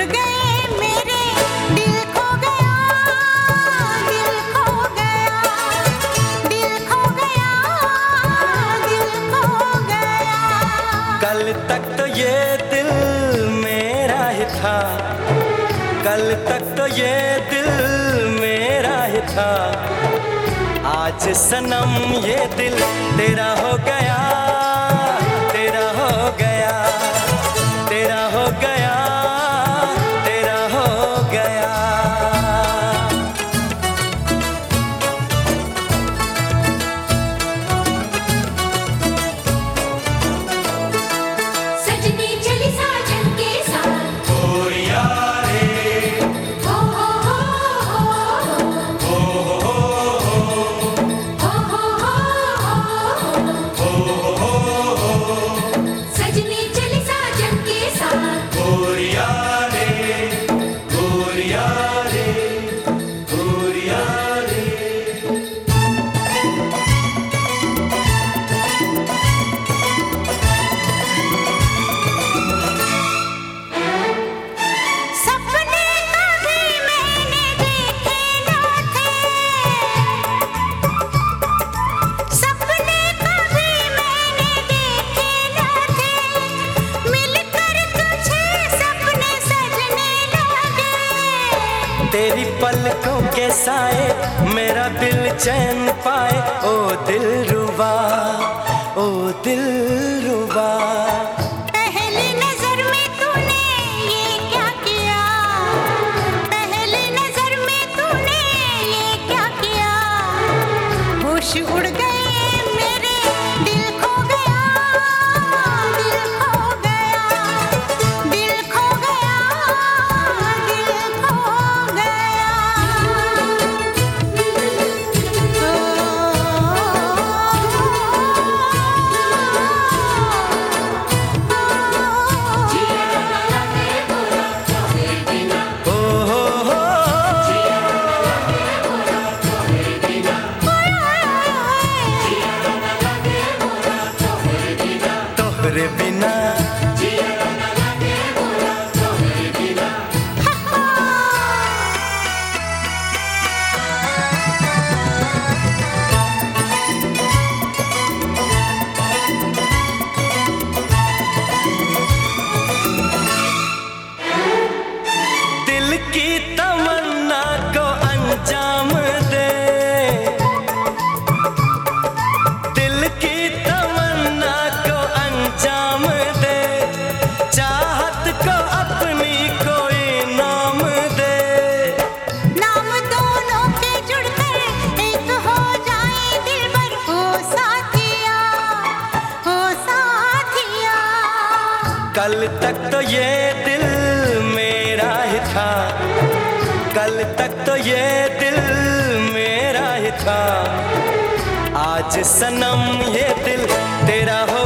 तो कल तक तो ये दिल मेरा ही था। आज सनम ये दिल तेरा हो गया। तेरी पलकों के साए मेरा दिल चैन पाए। ओ दिल रुबा ओ दिल रुबा। कल तक तो ये दिल मेरा ही था। कल तक तो ये दिल मेरा ही था। आज सनम ये दिल तेरा हो